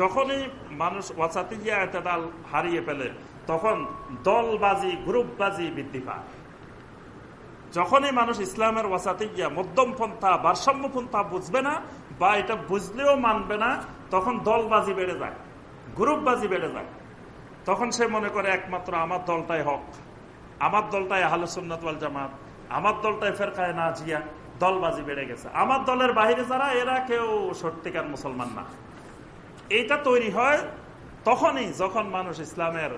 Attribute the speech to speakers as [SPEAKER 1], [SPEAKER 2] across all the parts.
[SPEAKER 1] যখনই মানুষ ওয়াসাতিয়া ইতিদাল হারিয়ে ফেলে, তখন দলবাজি, গ্রুপবাজি বৃদ্ধি পায়। যখনই মানুষ ইসলামের ওয়াসাতিয়া বুঝবে না বা এটা বুঝলেও মানবে না, তখন দলবাজি বেড়ে যায়, গ্রুপবাজি বেড়ে যায়। তখন সে মনে করে একমাত্র আমার দলটাই হক। আমার দলটাই আহলে সুন্নত ওয়াল জামাত, আমার দলটাই ফেরকায় না জিয়া দলবাজি বেড়ে গেছে। আমার দলের বাহিরে যারা, এরা কেউ সত্যিকার মুসলমান না। এইটা তৈরি হয় তখনই যখন মানুষ ইসলামের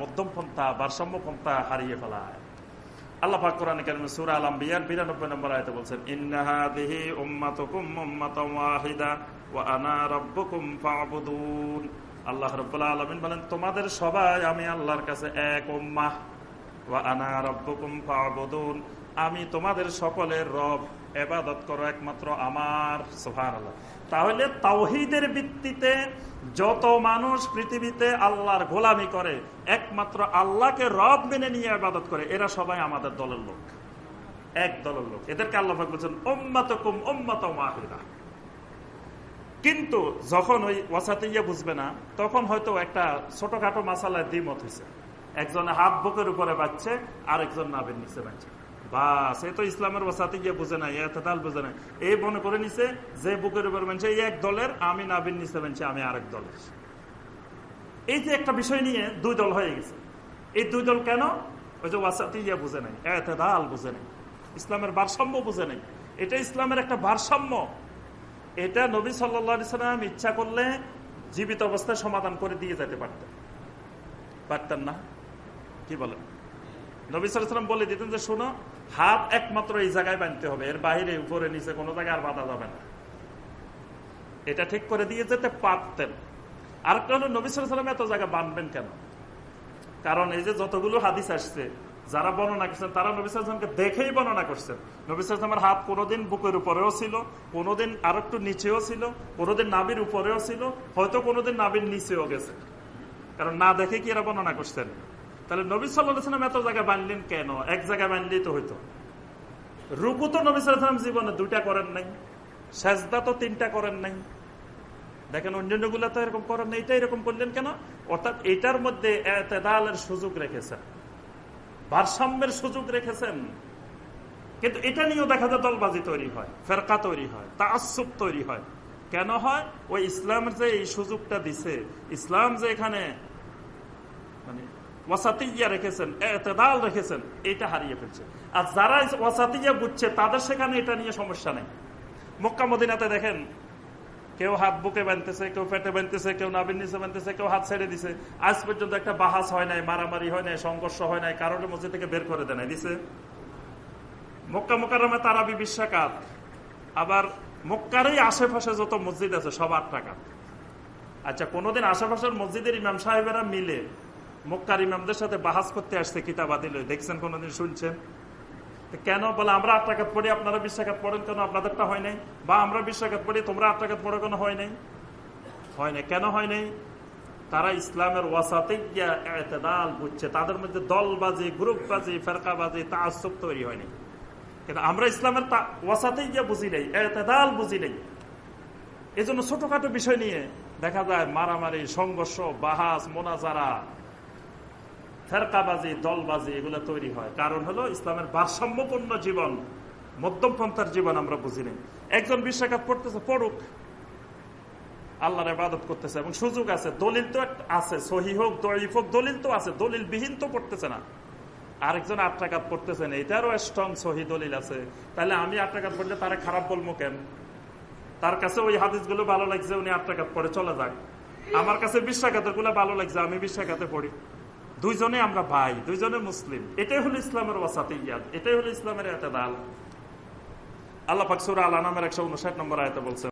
[SPEAKER 1] মধ্যম পন্থা ভারসাম্য পন্থা হারিয়ে ফেলায়। আল্লাহ পাক কোরআন কারিমে সূরা আল আম্বিয়ার 92 নম্বর আয়াতে বলছেন ইন্নাহাদিহি উম্মাতুকুম উম্মাতাও ওয়াহিদা ওয়া আনা রাব্বুকুম আল্লাহ রাব্বুল আলামিন বলেন, তোমাদের সবাই আমি আল্লাহর কাছে এক ফা'বুদুন। আমি তোমাদের সকলের রব এবাদত করো একমাত্র আমার। সুবহানাল্লাহ। তাহলে তাওহিদের ভিত্তিতে যত মানুষ পৃথিবীতে আল্লাহর গোলামি করে, একমাত্র আল্লাহকে রব মেনে নিয়ে আবাদত করে, এরা সবাই আমাদের দলের লোক। এক দলের লোক। এদেরকে আল্লাহ বলছেন ওম্মাত কুম ওম্মাত মাহিদা কিন্তু যখন ওই ওয়াসাতিয়া বুঝবে না, তখন হয়তো একটা ছোটখাটো মাসালায় দ্বিমত হয়েছে। একজনে হাত বুকের উপরে বাঁচছে আর একজন নাবের নিচে বাঁচছে বাস, এ তো ইসলামের ওসাতে গিয়ে বুঝে নাই এতাল বুঝে নাই। এই মনে করে নিছে, যে বুকের উপর মানছে এই এক দলের, আমি নাবিন নিচে মানছি আমি আরেক দলের। এই যে একটা বিষয় নিয়ে দুই দল হয়ে গেছে। এই দুই দল কেন? ওই যে ওয়াসাতে গিয়ে বুঝে নাই এতেদাল বুঝে নাই, ইসলামের ভারসাম্য বুঝে নাই। এটা ইসলামের একটা ভারসাম্য। এটা নবী সাল্লাম ইচ্ছা করলে জীবিত অবস্থায় সমাধান করে দিয়ে যেতে পারতেন। পারতেন না? কি বলেন? নবী সাল্লাম বলে দিতেন যে, শোনো, হাত একমাত্র এই জায়গায় বাঁধতে হবে। এর বাইরে, উপরে, নিচে কোনো জায়গায় আর বাঁধা যাবে না। এটা ঠিক করে দিয়ে যেতে পারতেন। আর কেন নবী সাল্লাম এত জায়গায় বাঁধবেন কেন? কারণ এই যে যতগুলো হাদিস আসছে যারা বর্ণনা করছেন, তারা নবী সাল্লামকে দেখেই বর্ণনা করছেন। নবী সাল্লামের হাত কোনোদিন বুকের উপরেও ছিল, কোনোদিন আর একটু নিচেও ছিল, কোনোদিন নাবির উপরেও ছিল, হয়তো কোনোদিন নাবির নিচেও গেছে। কারণ না দেখে কি এরা বর্ণনা করছেন? তাহলে নবী সাল্লাম এত জায়গায় বানলেন কেন? এক জায়গায় বানলেই তো হইতো। রুকু তো নবী সাল্লাম জীবনে দুইটা করেন নাই, সেজদা তো তিনটা করেন নাই। দেখেন অন্যান্যগুলা তো এরকম করেন নাই এটা এরকম করলেন কেন? অর্থাৎ এটার মধ্যে এতেদালের সুযোগ রেখেছেন। ভারসাম্যের সুযোগ রেখেছেন। কিন্তু এটা নিয়েও দেখা যায় দলবাজি তৈরি হয়, ফেরকা তৈরি হয় তাসুব তৈরি হয়। কেন হয়? ওই ইসলামের যে এই সুযোগটা দিছে, ইসলাম যে এখানে মানে ওয়াসাতিয়া রেখেছেন, এতেদাল রেখেছেন, এটা হারিয়ে ফেলছে। আর যারা ওয়াসাতিয়া বুঝছে, তাদের সেখানে এটা নিয়ে সমস্যা নেই। মক্কা মদিনাতে দেখেন কেউ হাত বুকে বানতেছে কেউ পেটে বানতেছে কেউ নাবিন নিচে বানতেছে কেউ হাত ছেড়ে দিছে। আজ পর্যন্ত একটা বাহাস হয় নাই, মারামারি হয় নাই, সংঘর্ষ হয় নাই কারোর মসজিদ থেকে বের করে দেয় দিছে? মক্কা মোকারমে তারাবি বিশ্বাকাত। আবার মক্কারই আশেপাশে যত মসজিদ আছে, সব আট টাকা। আচ্ছা কোনোদিন আশেপাশের মসজিদের ইমাম সাহেবেরা মিলে মক্কার ইমামদের সাথে বাহাস করতে আসছে কিতাবাদিল দেখছেন কোনোদিন, শুনছেন? কেন? বলে, আমরা আট পড়ি, আপনারা বিশ পড়েন কেন? আপনাদেরটা হয় নাই? বা, আমরা বিশ পড়ি, তোমরা আট টাকাত পড়ো কেন? হয় নাই। হয় নাই। কেন হয় নাই? তারা ইসলামের ওয়াসাতে গিয়া এতেদাল বুঝছে। তাদের মধ্যে দলবাজি, গ্রুপবাজি, ফেরকাবাজি তাসব তৈরি হয়নি কিন্তু আমরা ইসলামের ওয়াসাতে গিয়া বুঝি নেই, এতেদাল বুঝি নেই। এই জন্য ছোটখাটো বিষয় নিয়ে দেখা যায় মারামারি, সংঘর্ষ, বাহাস, মোনাজারা ফেরকাবাজি, দলবাজি এগুলো তৈরি হয়। কারণ হলো ইসলামের ভারসাম্যপূর্ণ জীবন, মধ্যম পন্থার জীবন আমরা বুঝি নেই। একজন বিশ্বাঘাত পড়তেছে পড়ুক। আল্লাহর ইবাদত করতেছে এবং সুযোগ আছে। দলিল তো আছে, সহি হোক দলিফ হোক, দলিল তো আছে দলিল বিহীন তো পড়তেছে না। আরেকজন আট টাকাত পড়তেছেন এটারও স্ট্রং সহি দলিল আছে। তাহলে আমি আট টাকাত পড়লে তারা খারাপ বলব কেন? তার কাছে ওই হাদিসগুলো ভালো লাগছে, উনি আট টাকাত পড়ে, চলে যাক। আমার কাছে বিশ্বাঘাতেরগুলো ভালো লাগছে, আমি বিশ্বাঘাতে পড়ি। দুইজনে আমরা ভাই, দুইজনে মুসলিম। এটাই হলো ইসলামের ওয়াসাতে ইয়াদ এটাই হলো ইসলামের এতেদাল। আল্লাহ পাকসুর আল্লাহ নামের একশো উনষাট নম্বর আয়তে বলছেন